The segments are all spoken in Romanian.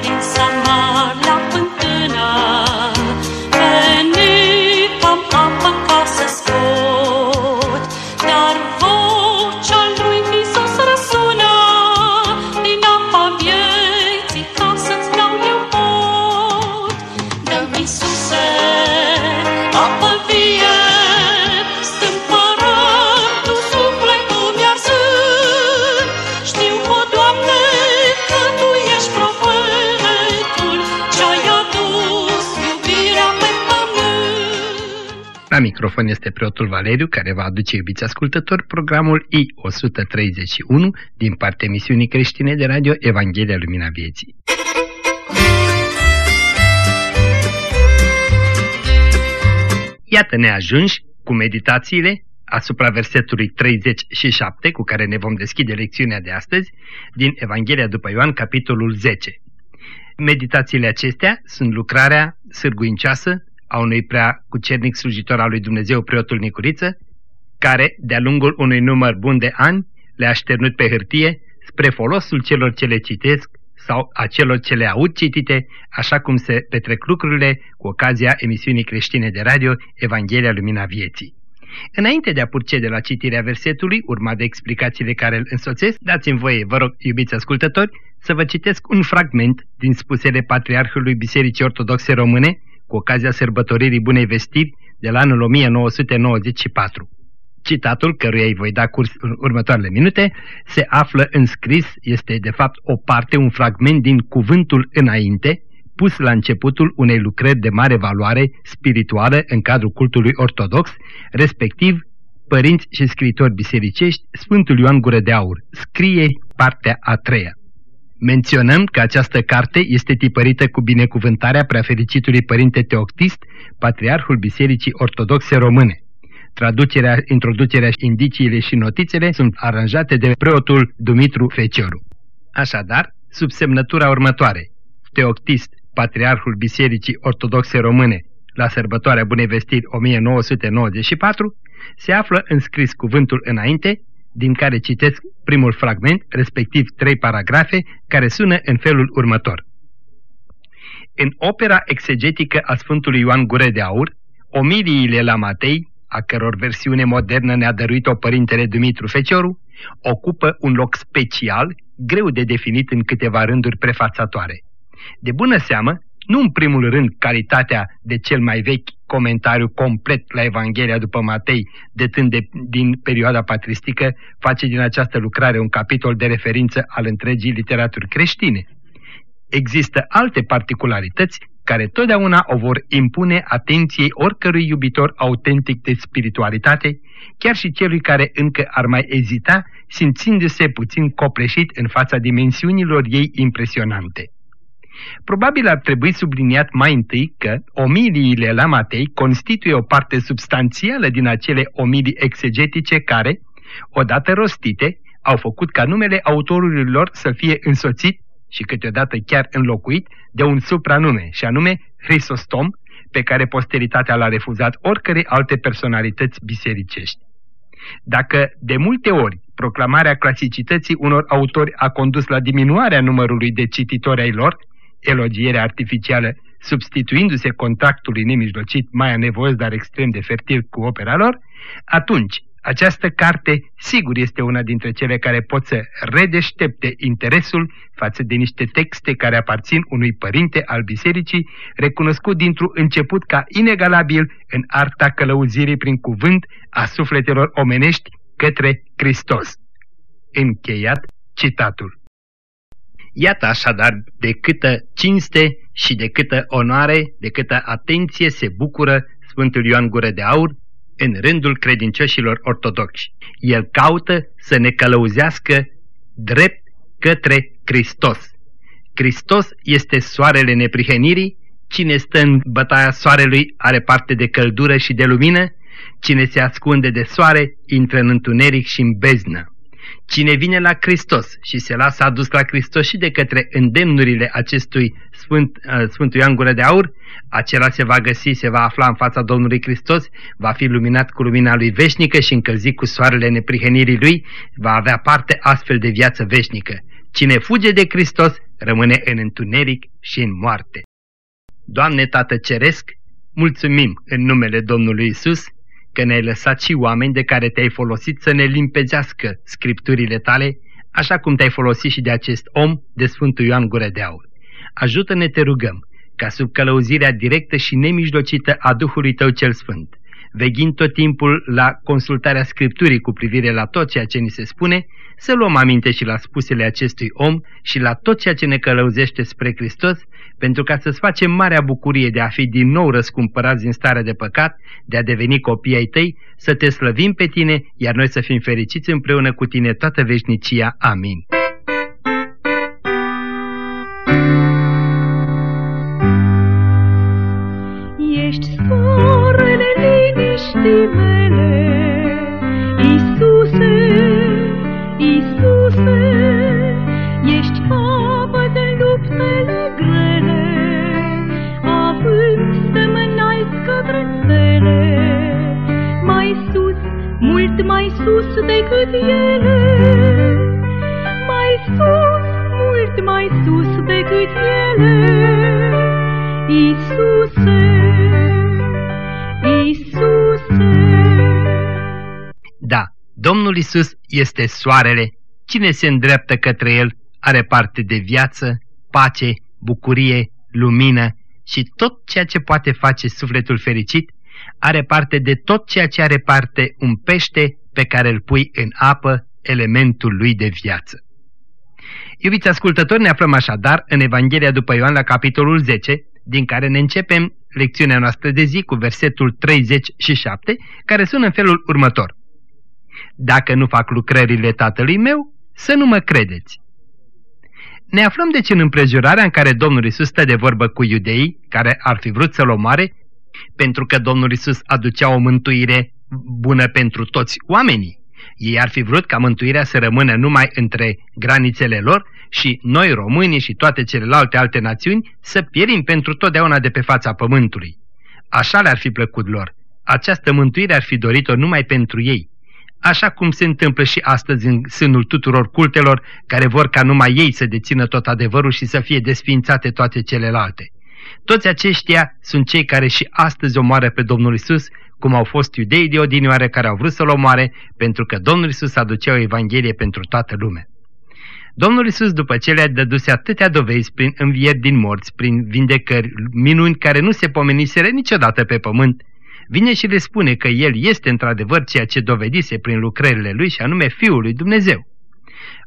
din Samar microfon este preotul Valeriu, care va aduce, iubiți ascultători, programul I-131 din partea emisiunii creștine de radio Evanghelia Lumina Vieții. Iată-ne ajunși cu meditațiile asupra versetului 37, cu care ne vom deschide lecțiunea de astăzi, din Evanghelia după Ioan, capitolul 10. Meditațiile acestea sunt lucrarea sârguincioasă a unui prea cucernic slujitor al lui Dumnezeu, preotul Nicuriță, care, de-a lungul unui număr bun de ani, le-a așternut pe hârtie spre folosul celor ce le citesc sau a celor ce le aud citite, așa cum se petrec lucrurile cu ocazia emisiunii creștine de radio Evanghelia Lumina Vieții. Înainte de a purcede la citirea versetului, urmat de explicațiile care îl însoțesc, dați-mi voie, vă rog, iubiți ascultători, să vă citesc un fragment din spusele Patriarhului Bisericii Ortodoxe Române, cu ocazia sărbătoririi Bunei Vestiri de la anul 1994. Citatul, căruia îi voi da curs în următoarele minute, se află înscris, este de fapt o parte, un fragment din cuvântul înainte, pus la începutul unei lucrări de mare valoare spirituală în cadrul cultului ortodox, respectiv părinți și scriitori bisericești, Sfântul Ioan Gură de Aur, scrie partea a treia. Menționăm că această carte este tipărită cu binecuvântarea preafericitului Părinte Teoctist, Patriarhul Bisericii Ortodoxe Române. Traducerea, introducerea, indiciile și notițele sunt aranjate de preotul Dumitru Fecioru. Așadar, sub semnătura următoare, Teoctist, Patriarhul Bisericii Ortodoxe Române, la sărbătoarea Bunei Vestiri 1994, se află înscris cuvântul înainte, din care citesc primul fragment, respectiv trei paragrafe, care sună în felul următor. În opera exegetică a Sfântului Ioan Gură de Aur, omiliile la Matei, a căror versiune modernă ne-a dăruit-o părintele Dumitru Fecioru, ocupă un loc special, greu de definit în câteva rânduri prefațatoare. De bună seamă, nu în primul rând calitatea de cel mai vechi comentariu complet la Evanghelia după Matei, detând de, din perioada patristică, face din această lucrare un capitol de referință al întregii literaturi creștine. Există alte particularități care totdeauna o vor impune atenției oricărui iubitor autentic de spiritualitate, chiar și celui care încă ar mai ezita, simțindu-se puțin copleșit în fața dimensiunilor ei impresionante. Probabil ar trebui subliniat mai întâi că omiliile la Matei constituie o parte substanțială din acele omilii exegetice care, odată rostite, au făcut ca numele autorului lor să fie însoțit și câteodată chiar înlocuit de un supranume, și anume Hristostom, pe care posteritatea l-a refuzat oricărei alte personalități bisericești. Dacă de multe ori proclamarea clasicității unor autori a condus la diminuarea numărului de cititori ai lor, elogierea artificială substituindu-se contactului nemijlocit mai anevoios, dar extrem de fertil cu opera lor, atunci această carte sigur este una dintre cele care pot să redeștepte interesul față de niște texte care aparțin unui părinte al bisericii, recunoscut dintr-un început ca inegalabil în arta călăuzirii prin cuvânt a sufletelor omenești către Hristos. Încheiat citatul. Iată așadar de câtă cinste și de câtă onoare, de câtă atenție se bucură Sfântul Ioan Gură de Aur în rândul credincioșilor ortodoxi. El caută să ne călăuzească drept către Hristos. Hristos este soarele neprihănirii, cine stă în bătaia soarelui are parte de căldură și de lumină, cine se ascunde de soare intră în întuneric și în beznă. Cine vine la Hristos și se lasă adus la Hristos și de către îndemnurile acestui Sfânt, uh, Sfântul Ioan Gură de Aur, acela se va găsi, se va afla în fața Domnului Hristos, va fi luminat cu lumina lui veșnică și încălzit cu soarele neprihănirii lui, va avea parte astfel de viață veșnică. Cine fuge de Hristos rămâne în întuneric și în moarte. Doamne Tată Ceresc, mulțumim în numele Domnului Isus că ne-ai lăsat și oameni de care te-ai folosit să ne limpezească scripturile tale, așa cum te-ai folosit și de acest om, de Sfântul Ioan Gură de Aur. Ajută-ne, te rugăm, ca sub călăuzirea directă și nemijlocită a Duhului Tău cel Sfânt, veghind tot timpul la consultarea Scripturii cu privire la tot ceea ce ni se spune, să luăm aminte și la spusele acestui om și la tot ceea ce ne călăuzește spre Hristos, pentru ca să-ți facem marea bucurie de a fi din nou răscumpărați din starea de păcat, de a deveni copii ai tăi, să te slăvim pe tine, iar noi să fim fericiți împreună cu tine toată veșnicia. Amin. Domnul Isus este soarele. Cine se îndreaptă către El are parte de viață, pace, bucurie, lumină și tot ceea ce poate face sufletul fericit, are parte de tot ceea ce are parte un pește pe care îl pui în apă, elementul lui de viață. Iubiți ascultători, ne aflăm așadar în Evanghelia după Ioan la capitolul 10, din care ne începem lecțiunea noastră de zi cu versetul 37, care sună în felul următor. Dacă nu fac lucrările tatălui meu, să nu mă credeți. Ne aflăm deci în împrejurarea în care Domnul Isus stă de vorbă cu iudeii care ar fi vrut să-L omoare, pentru că Domnul Isus aducea o mântuire bună pentru toți oamenii. Ei ar fi vrut ca mântuirea să rămână numai între granițele lor și noi românii și toate celelalte alte națiuni să pierim pentru totdeauna de pe fața pământului. Așa le-ar fi plăcut lor. Această mântuire ar fi dorit-o numai pentru ei. Așa cum se întâmplă și astăzi în sânul tuturor cultelor care vor ca numai ei să dețină tot adevărul și să fie desfințate toate celelalte. Toți aceștia sunt cei care și astăzi omoară pe Domnul Isus, cum au fost iudeii de odinioare care au vrut să-L omoare, pentru că Domnul Isus aducea o Evanghelie pentru toată lumea. Domnul Isus, după ce le-a dăduse atâtea dovezi prin învieri din morți, prin vindecări, minuni care nu se pomeniseră niciodată pe pământ, vine și le spune că El este într-adevăr ceea ce dovedise prin lucrările Lui și anume Fiul lui Dumnezeu.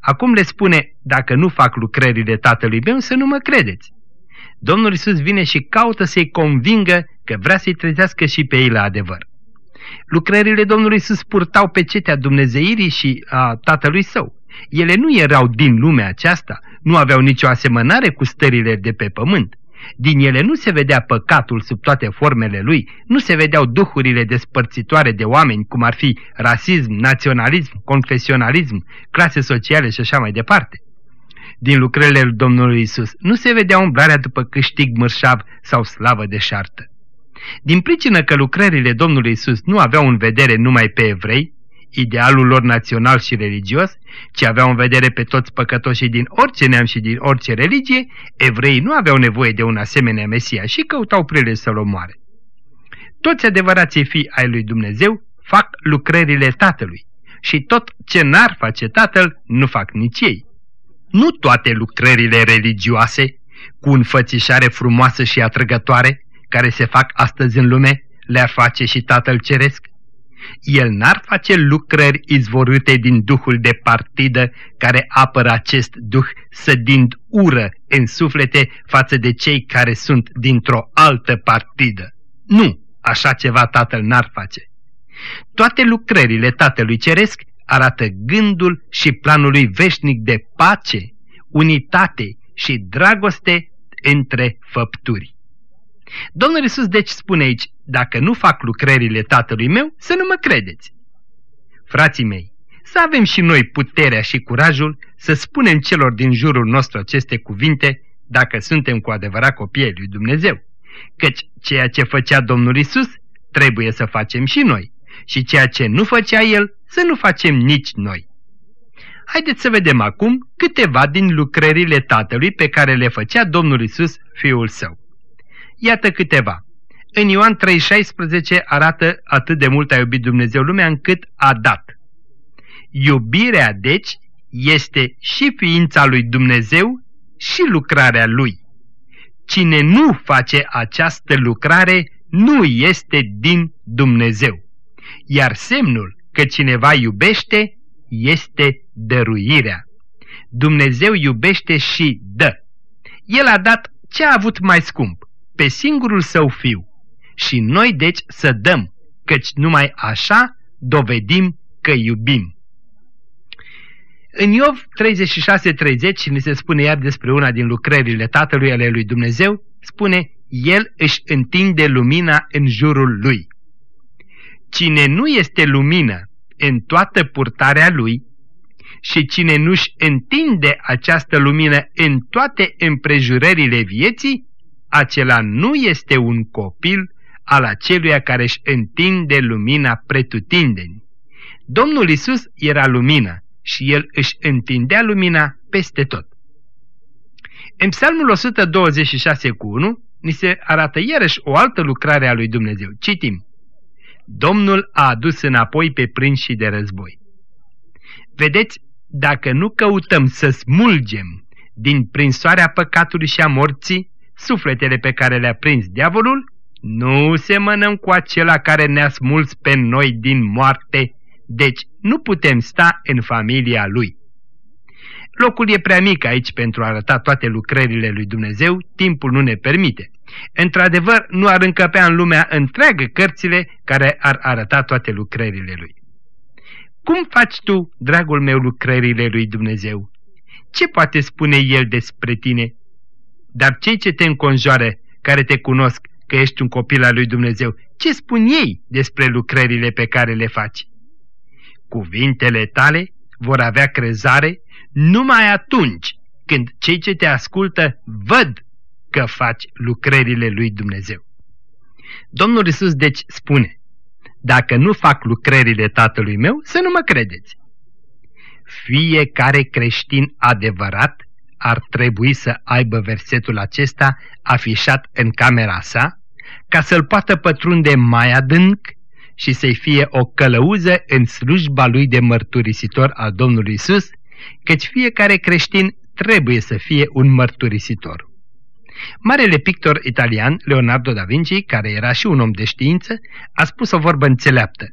Acum le spune, dacă nu fac lucrările Tatălui meu, să nu mă credeți. Domnul Isus vine și caută să-i convingă că vrea să-i trezească și pe ei la adevăr. Lucrările Domnului Isus purtau pe cetea Dumnezeirii și a Tatălui Său. Ele nu erau din lumea aceasta, nu aveau nicio asemănare cu stările de pe pământ. Din ele nu se vedea păcatul sub toate formele lui, nu se vedeau duhurile despărțitoare de oameni, cum ar fi rasism, naționalism, confesionalism, clase sociale și așa mai departe. Din lucrările lui Domnului Isus nu se vedea umblarea după câștig mărșav sau slavă de șartă. Din pricină că lucrările Domnului Isus nu aveau în vedere numai pe evrei, idealul lor național și religios, ci aveau în vedere pe toți păcătoșii din orice neam și din orice religie, evreii nu aveau nevoie de un asemenea Mesia și căutau prilej să-l omoare. Toți adevărații fii ai lui Dumnezeu fac lucrările Tatălui și tot ce n-ar face Tatăl nu fac nici ei. Nu toate lucrările religioase, cu înfățișare frumoasă și atrăgătoare, care se fac astăzi în lume, le-ar face și Tatăl Ceresc. El n-ar face lucrări izvorâte din duhul de partidă care apără acest duh sădind ură în suflete față de cei care sunt dintr-o altă partidă. Nu, așa ceva Tatăl n-ar face. Toate lucrările Tatălui Ceresc arată gândul și planul lui veșnic de pace, unitate și dragoste între făpturi. Domnul Iisus deci spune aici, dacă nu fac lucrările tatălui meu, să nu mă credeți. Frații mei, să avem și noi puterea și curajul să spunem celor din jurul nostru aceste cuvinte, dacă suntem cu adevărat copiii lui Dumnezeu. Căci ceea ce făcea Domnul Isus trebuie să facem și noi și ceea ce nu făcea El să nu facem nici noi. Haideți să vedem acum câteva din lucrările Tatălui pe care le făcea Domnul Isus, Fiul Său. Iată câteva. În Ioan 3,16 arată atât de mult a iubit Dumnezeu lumea încât a dat. Iubirea, deci, este și ființa lui Dumnezeu și lucrarea lui. Cine nu face această lucrare nu este din Dumnezeu. Iar semnul că cineva iubește este dăruirea. Dumnezeu iubește și dă. El a dat ce a avut mai scump, pe singurul său fiu. Și noi deci să dăm, căci numai așa dovedim că iubim. În Iov 36-30, ni se spune iar despre una din lucrările Tatălui ale lui Dumnezeu, spune, El își întinde lumina în jurul lui. Cine nu este lumină în toată purtarea lui și cine nu-și întinde această lumină în toate împrejurările vieții, acela nu este un copil al aceluia care își întinde lumina pretutindeni. Domnul Isus era lumină și el își întindea lumina peste tot. În psalmul 126 cu 1 ni se arată iarăși o altă lucrare a lui Dumnezeu. Citim. Domnul a adus înapoi pe prinși de război. Vedeți, dacă nu căutăm să smulgem din prinsoarea păcatului și a morții sufletele pe care le-a prins diavolul, nu semănăm cu acela care ne-a smuls pe noi din moarte, deci nu putem sta în familia lui. Locul e prea mic aici pentru a arăta toate lucrările lui Dumnezeu, timpul nu ne permite. Într-adevăr, nu ar încăpea în lumea întreagă cărțile care ar arăta toate lucrările lui. Cum faci tu, dragul meu, lucrările lui Dumnezeu? Ce poate spune El despre tine? Dar cei ce te înconjoară, care te cunosc că ești un copil al lui Dumnezeu, ce spun ei despre lucrările pe care le faci? Cuvintele tale vor avea crezare numai atunci când cei ce te ascultă văd că faci lucrările lui Dumnezeu. Domnul Isus deci spune, dacă nu fac lucrările tatălui meu, să nu mă credeți. Fiecare creștin adevărat ar trebui să aibă versetul acesta afișat în camera sa, ca să-l poată pătrunde mai adânc și să-i fie o călăuză în slujba lui de mărturisitor al Domnului Isus, căci fiecare creștin trebuie să fie un mărturisitor. Marele pictor italian Leonardo da Vinci, care era și un om de știință, a spus o vorbă înțeleaptă.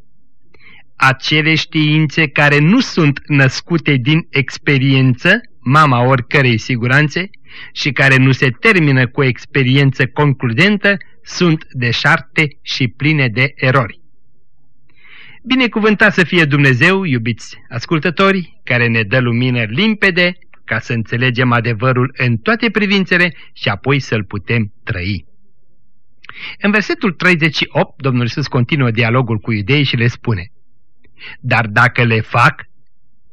Acele științe care nu sunt născute din experiență, mama oricărei siguranțe, și care nu se termină cu o experiență concludentă, sunt deșarte și pline de erori. Binecuvântat să fie Dumnezeu, iubiți ascultători, care ne dă lumină limpede ca să înțelegem adevărul în toate privințele și apoi să-l putem trăi. În versetul 38, Domnul Iisus continuă dialogul cu iudeii și le spune Dar dacă le fac,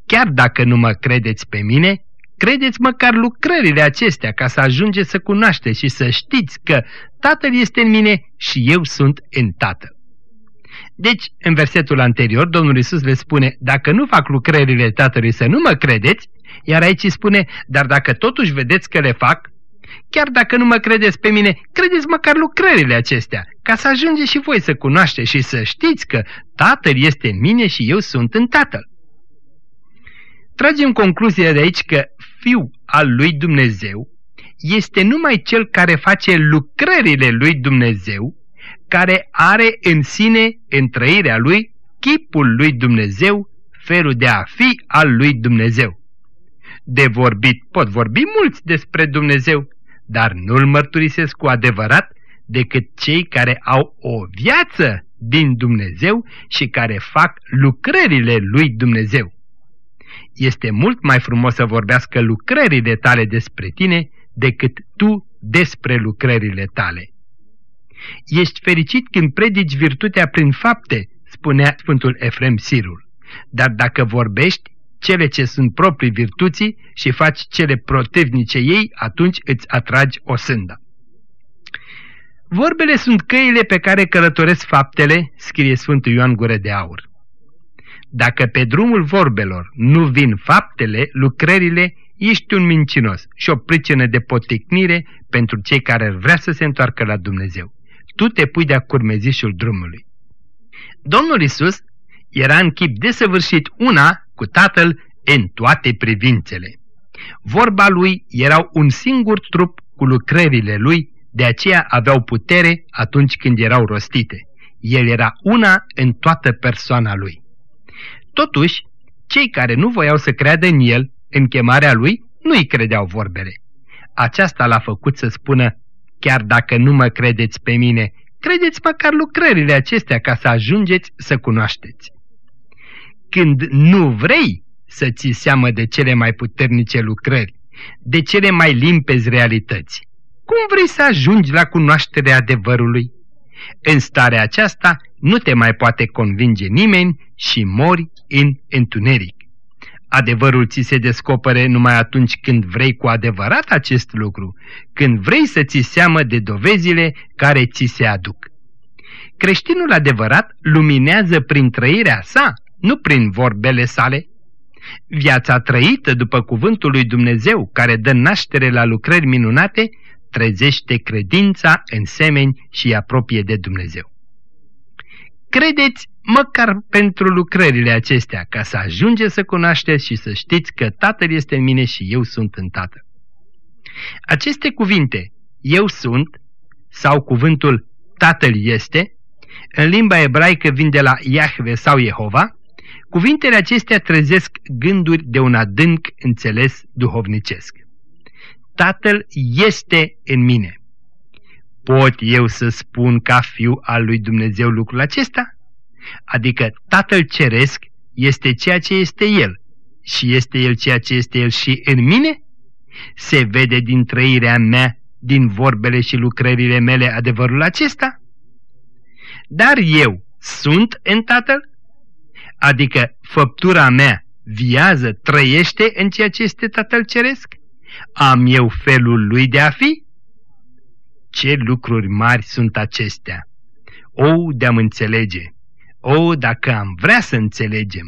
chiar dacă nu mă credeți pe mine, credeți măcar lucrările acestea ca să ajungeți să cunoașteți și să știți că Tatăl este în mine și eu sunt în Tatăl. Deci, în versetul anterior, Domnul Isus le spune, dacă nu fac lucrările Tatălui să nu mă credeți, iar aici îi spune, dar dacă totuși vedeți că le fac, chiar dacă nu mă credeți pe mine, credeți măcar lucrările acestea, ca să ajungeți și voi să cunoașteți și să știți că Tatăl este în mine și eu sunt în Tatăl. Tragem concluzia de aici că Fiul al lui Dumnezeu este numai cel care face lucrările lui Dumnezeu, care are în sine, în trăirea lui, chipul lui Dumnezeu, felul de a fi al lui Dumnezeu. De vorbit pot vorbi mulți despre Dumnezeu, dar nu-L mărturisesc cu adevărat decât cei care au o viață din Dumnezeu și care fac lucrările lui Dumnezeu. Este mult mai frumos să vorbească lucrările tale despre tine decât tu despre lucrările tale. Ești fericit când predici virtutea prin fapte, spunea Sfântul Efrem Sirul. Dar dacă vorbești cele ce sunt proprii virtuții și faci cele protevnice ei, atunci îți atragi o sândă. Vorbele sunt căile pe care călătoresc faptele, scrie Sfântul Ioan Gură de Aur. Dacă pe drumul vorbelor nu vin faptele, lucrările, ești un mincinos și o pricină de poticnire pentru cei care vrea să se întoarcă la Dumnezeu. Tu te pui de-a curmezișul drumului. Domnul Isus era în chip desăvârșit una cu Tatăl în toate privințele. Vorba lui erau un singur trup cu lucrările lui, de aceea aveau putere atunci când erau rostite. El era una în toată persoana lui. Totuși, cei care nu voiau să creadă în el, în chemarea lui, nu îi credeau vorbele. Aceasta l-a făcut să spună, chiar dacă nu mă credeți pe mine, credeți măcar lucrările acestea ca să ajungeți să cunoașteți. Când nu vrei să ții seamă de cele mai puternice lucrări, de cele mai limpezi realități, cum vrei să ajungi la cunoașterea adevărului? În starea aceasta nu te mai poate convinge nimeni și mori în întuneric. Adevărul ți se descopere numai atunci când vrei cu adevărat acest lucru, când vrei să ți seamă de dovezile care ți se aduc. Creștinul adevărat luminează prin trăirea sa, nu prin vorbele sale. Viața trăită după cuvântul lui Dumnezeu, care dă naștere la lucrări minunate, trezește credința în semeni și îi apropie de Dumnezeu. Credeți măcar pentru lucrările acestea, ca să ajungeți să cunoașteți și să știți că Tatăl este în mine și eu sunt în Tatăl. Aceste cuvinte, eu sunt, sau cuvântul Tatăl este, în limba ebraică vin de la Iahve sau Jehova, cuvintele acestea trezesc gânduri de un adânc înțeles duhovnicesc. Tatăl este în mine. Pot eu să spun ca fiu al lui Dumnezeu lucrul acesta? Adică Tatăl Ceresc este ceea ce este El și este El ceea ce este El și în mine? Se vede din trăirea mea, din vorbele și lucrările mele adevărul acesta? Dar eu sunt în Tatăl? Adică făptura mea viază, trăiește în ceea ce este Tatăl Ceresc? Am eu felul lui de a fi? Ce lucruri mari sunt acestea! O, de-am înțelege! O, dacă am vrea să înțelegem!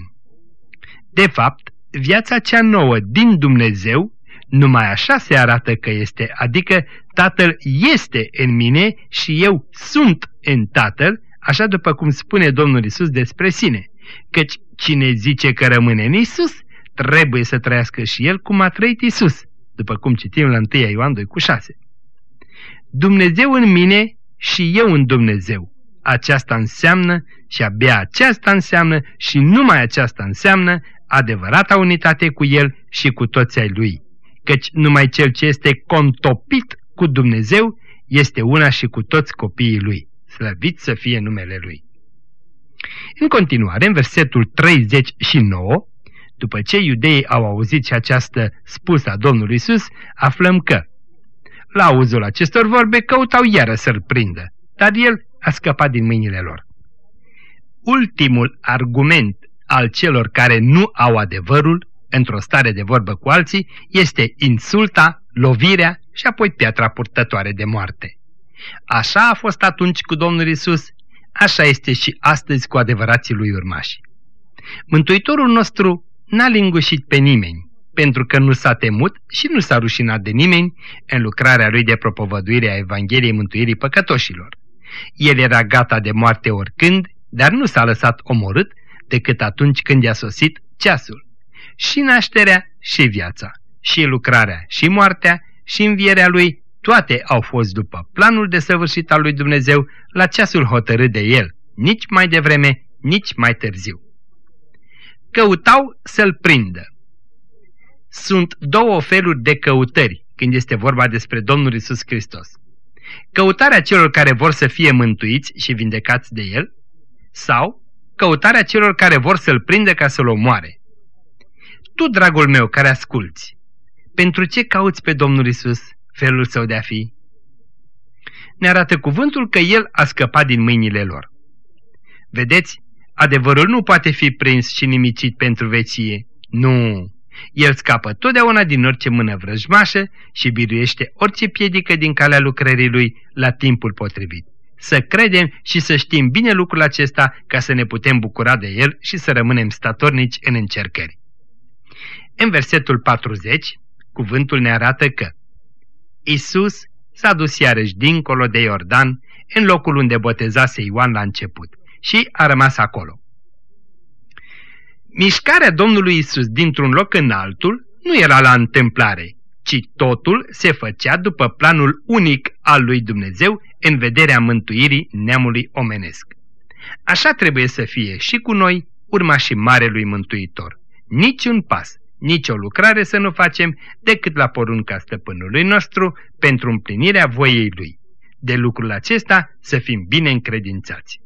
De fapt, viața cea nouă din Dumnezeu numai așa se arată că este, adică Tatăl este în mine și eu sunt în Tatăl, așa după cum spune Domnul Isus despre sine, căci cine zice că rămâne în Isus, trebuie să trăiască și el cum a trăit Isus, după cum citim la 1 Ioan 2 cu 6. Dumnezeu în mine și eu în Dumnezeu. Aceasta înseamnă și abia aceasta înseamnă și numai aceasta înseamnă adevărata unitate cu El și cu toți ai Lui. Căci numai Cel ce este contopit cu Dumnezeu este una și cu toți copiii Lui. Slăvit să fie numele Lui. În continuare, în versetul 39, după ce iudeii au auzit și această spusă a Domnului Isus, aflăm că la auzul acestor vorbe căutau iară să-l prindă, dar el a scăpat din mâinile lor. Ultimul argument al celor care nu au adevărul, într-o stare de vorbă cu alții, este insulta, lovirea și apoi piatra purtătoare de moarte. Așa a fost atunci cu Domnul Isus, așa este și astăzi cu adevărații lui urmași. Mântuitorul nostru n-a lingușit pe nimeni, pentru că nu s-a temut și nu s-a rușinat de nimeni în lucrarea lui de propovăduire a Evangheliei Mântuirii Păcătoșilor. El era gata de moarte oricând, dar nu s-a lăsat omorât decât atunci când i-a sosit ceasul. Și nașterea și viața, și lucrarea și moartea și învierea lui, toate au fost după planul de săvârșit al lui Dumnezeu la ceasul hotărât de el, nici mai devreme, nici mai târziu. Căutau să-l prindă, sunt două feluri de căutări când este vorba despre Domnul Isus Hristos. Căutarea celor care vor să fie mântuiți și vindecați de El sau căutarea celor care vor să-L prindă ca să-L omoare. Tu, dragul meu, care asculți, pentru ce cauți pe Domnul Isus felul său de a fi? Ne arată cuvântul că El a scăpat din mâinile lor. Vedeți, adevărul nu poate fi prins și nimicit pentru vecie. Nu, el scapă totdeauna din orice mână vrăjmașă și biruiește orice piedică din calea lucrării lui la timpul potrivit. să credem și să știm bine lucrul acesta ca să ne putem bucura de el și să rămânem statornici în încercări. În versetul 40, cuvântul ne arată că Isus s-a dus iarăși dincolo de Iordan, în locul unde botezase Ioan la început, și a rămas acolo. Mișcarea Domnului Isus dintr-un loc în altul nu era la întâmplare, ci totul se făcea după planul unic al lui Dumnezeu în vederea mântuirii neamului omenesc. Așa trebuie să fie și cu noi, urmașii Marelui Mântuitor. Niciun pas, nici o lucrare să nu facem decât la porunca stăpânului nostru pentru împlinirea voiei lui. De lucrul acesta să fim bine încredințați.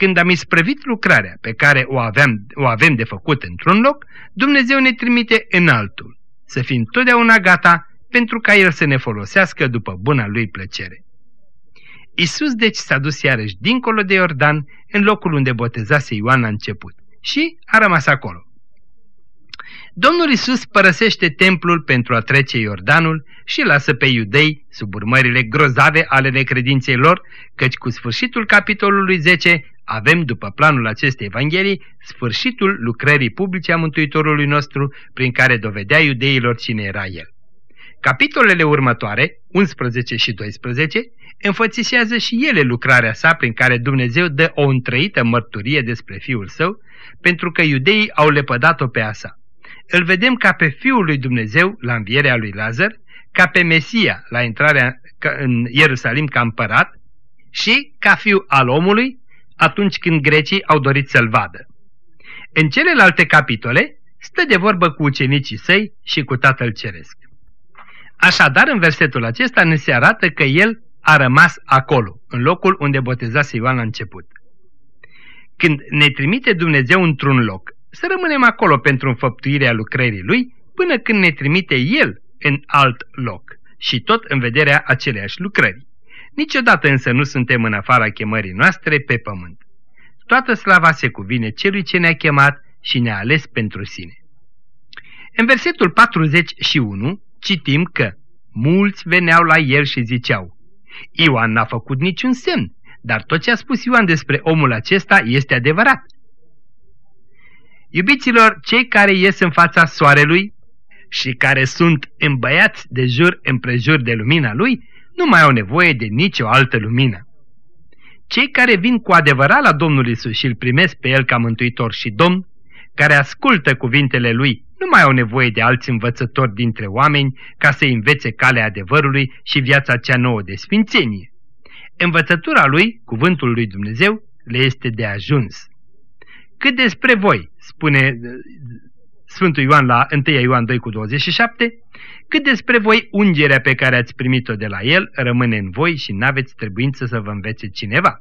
Când am isprăvit lucrarea pe care o, aveam, o avem de făcut într-un loc, Dumnezeu ne trimite în altul, să fim totdeauna gata pentru ca El să ne folosească după buna Lui plăcere. Isus deci s-a dus iarăși dincolo de Iordan, în locul unde botezase Ioan la început, și a rămas acolo. Domnul Isus părăsește templul pentru a trece Iordanul și lasă pe iudei sub urmările grozave ale necredinței lor, căci cu sfârșitul capitolului 10 avem, după planul acestei Evanghelii, sfârșitul lucrării publice a Mântuitorului nostru, prin care dovedea iudeilor cine era El. Capitolele următoare, 11 și 12, înfățișează și ele lucrarea sa prin care Dumnezeu dă o întrăită mărturie despre Fiul Său, pentru că iudeii au lepădat-o pe asa. Îl vedem ca pe Fiul lui Dumnezeu la învierea lui Lazar, ca pe Mesia la intrarea în Ierusalim ca împărat și ca fiu al omului atunci când grecii au dorit să-l vadă. În celelalte capitole stă de vorbă cu ucenicii săi și cu Tatăl Ceresc. Așadar, în versetul acesta ne se arată că el a rămas acolo, în locul unde botezase Ioan la început. Când ne trimite Dumnezeu într-un loc, să rămânem acolo pentru înfăptuirea lucrării Lui, până când ne trimite El în alt loc și tot în vederea aceleiași lucrări. Niciodată însă nu suntem în afara chemării noastre pe pământ. Toată slava se cuvine celui ce ne-a chemat și ne-a ales pentru sine. În versetul 41 citim că mulți veneau la el și ziceau Ioan n-a făcut niciun semn, dar tot ce a spus Ioan despre omul acesta este adevărat. Iubiților, cei care ies în fața soarelui și care sunt îmbăiați de jur împrejur de lumina lui, nu mai au nevoie de nicio altă lumină. Cei care vin cu adevărat la Domnul Isus și îl primesc pe El ca mântuitor și Domn, care ascultă cuvintele Lui, nu mai au nevoie de alți învățători dintre oameni ca să învețe calea adevărului și viața cea nouă de sfințenie. Învățătura Lui, cuvântul Lui Dumnezeu, le este de ajuns. Cât despre voi, spune Sfântul Ioan la 1 Ioan 2 cu 27, cât despre voi ungerea pe care ați primit-o de la el rămâne în voi și n-aveți trebuință să vă învețe cineva.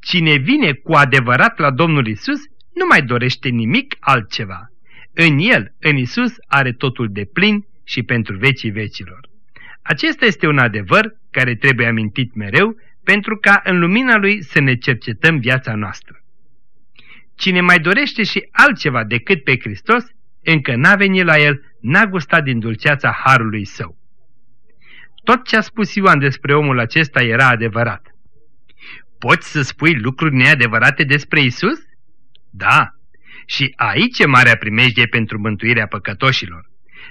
Cine vine cu adevărat la Domnul Isus nu mai dorește nimic altceva. În el, în Isus, are totul de plin și pentru vecii vecilor. Acesta este un adevăr care trebuie amintit mereu pentru ca în lumina lui să ne cercetăm viața noastră. Cine mai dorește și altceva decât pe Hristos, încă n-a venit la el, n-a gustat din dulceața harului său. Tot ce a spus Ioan despre omul acesta era adevărat. Poți să spui lucruri neadevărate despre Isus? Da. Și aici e marea primejdie pentru mântuirea păcătoșilor.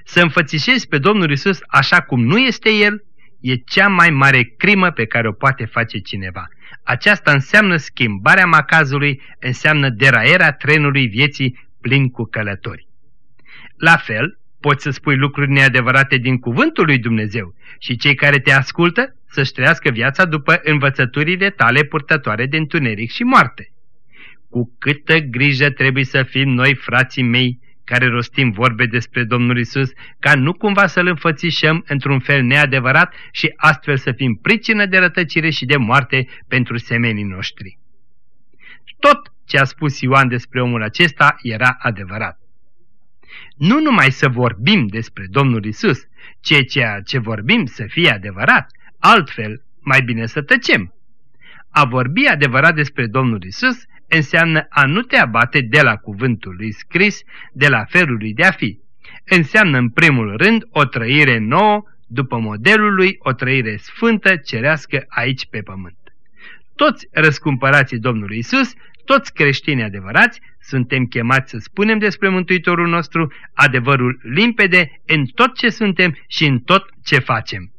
Să înfățișezi pe Domnul Isus așa cum nu este El, e cea mai mare crimă pe care o poate face cineva. Aceasta înseamnă schimbarea macazului, înseamnă deraierea trenului vieții plin cu călători. La fel, poți să spui lucruri neadevărate din cuvântul lui Dumnezeu și cei care te ascultă să-și trăiască viața după învățăturile tale purtătoare de întuneric și moarte. Cu câtă grijă trebuie să fim noi, frații mei, care rostim vorbe despre Domnul Isus, ca nu cumva să-L înfățișăm într-un fel neadevărat și astfel să fim pricină de rătăcire și de moarte pentru semenii noștri. Tot ce a spus Ioan despre omul acesta era adevărat. Nu numai să vorbim despre Domnul Isus, ci ceea ce vorbim să fie adevărat, altfel mai bine să tăcem. A vorbi adevărat despre Domnul Isus înseamnă a nu te abate de la cuvântul lui scris, de la felul lui de a fi. Înseamnă în primul rând o trăire nouă, după modelul lui, o trăire sfântă, cerească aici pe pământ. Toți răscumpărații Domnului Isus, toți creștini adevărați, suntem chemați să spunem despre Mântuitorul nostru adevărul limpede în tot ce suntem și în tot ce facem.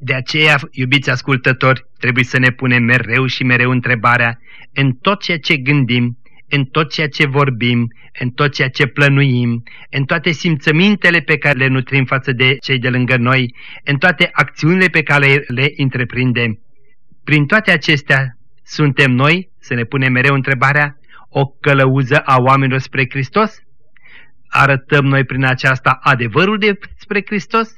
De aceea, iubiți ascultători, trebuie să ne punem mereu și mereu întrebarea în tot ceea ce gândim, în tot ceea ce vorbim, în tot ceea ce plănuim, în toate simțămintele pe care le nutrim față de cei de lângă noi, în toate acțiunile pe care le întreprindem. Prin toate acestea suntem noi, să ne punem mereu întrebarea, o călăuză a oamenilor spre Hristos? Arătăm noi prin aceasta adevărul despre Hristos?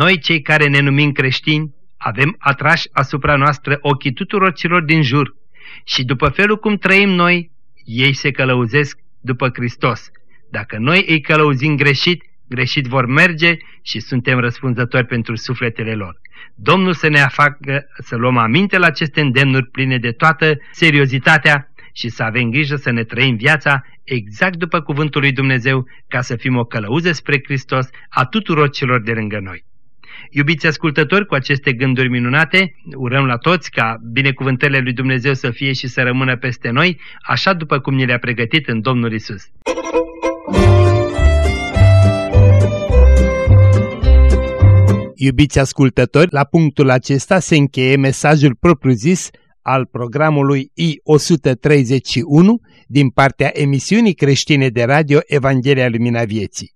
Noi, cei care ne numim creștini, avem atrași asupra noastră ochii tuturor celor din jur și după felul cum trăim noi, ei se călăuzesc după Hristos. Dacă noi îi călăuzim greșit, greșit vor merge și suntem răspunzători pentru sufletele lor. Domnul să ne facă să luăm aminte la aceste îndemnuri pline de toată seriozitatea și să avem grijă să ne trăim viața exact după cuvântul lui Dumnezeu ca să fim o călăuză spre Hristos a tuturor celor de lângă noi. Iubiți ascultători, cu aceste gânduri minunate, urăm la toți ca binecuvântările lui Dumnezeu să fie și să rămână peste noi, așa după cum ne le-a pregătit în Domnul Isus. Iubiți ascultători, la punctul acesta se încheie mesajul propriu-zis al programului I-131 din partea emisiunii creștine de radio Evanghelia Lumina Vieții.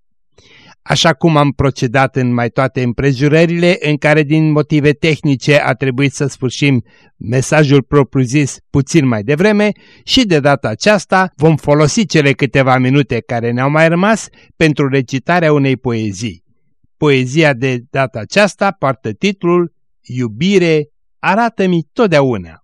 Așa cum am procedat în mai toate împrejurările în care din motive tehnice a trebuit să sfârșim mesajul propriu-zis puțin mai devreme și de data aceasta vom folosi cele câteva minute care ne-au mai rămas pentru recitarea unei poezii. Poezia de data aceasta poartă titlul Iubire, arată-mi totdeauna.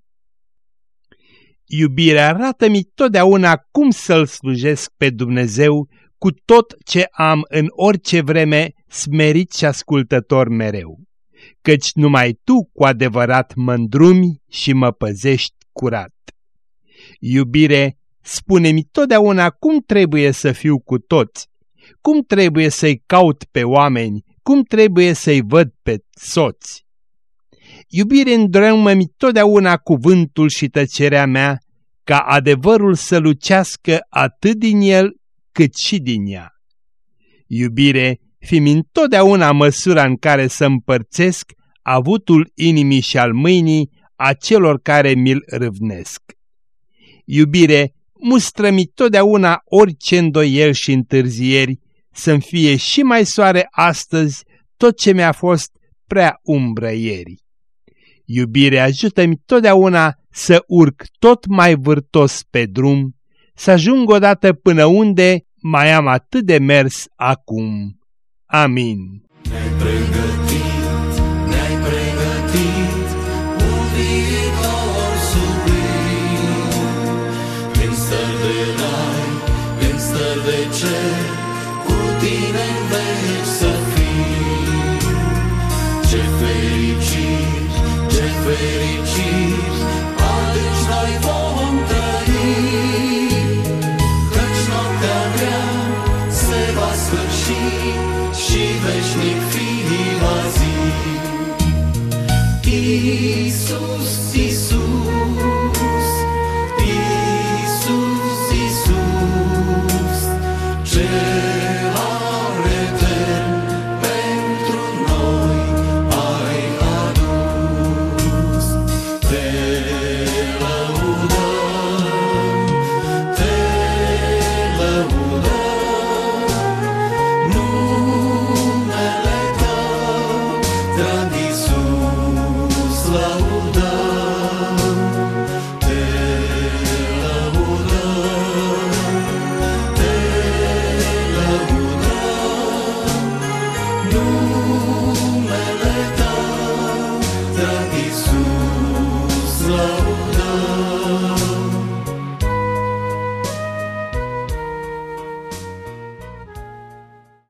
Iubirea arată-mi totdeauna cum să-L slujesc pe Dumnezeu cu tot ce am în orice vreme smerit și ascultător mereu. Căci numai Tu cu adevărat mă îndrumi și mă păzești curat. Iubire, spune-mi totdeauna cum trebuie să fiu cu toți, cum trebuie să-i caut pe oameni, cum trebuie să-i văd pe soți. Iubire, îndrămă-mi totdeauna cuvântul și tăcerea mea, ca adevărul să lucească atât din el cât și din ea. Iubire, fim întotdeauna măsura în care să împărțesc avutul inimii și al mâinii a celor care mi-l râvnesc. Iubire, mustră-mi totdeauna orice îndoiel și întârzieri, să-mi fie și mai soare astăzi tot ce mi-a fost prea umbră ieri. Iubire, ajută-mi totdeauna să urc tot mai vârtos pe drum, să ajung odată până unde mai am atât de mers acum. Amin. Ne-ai Iisus, Iisus,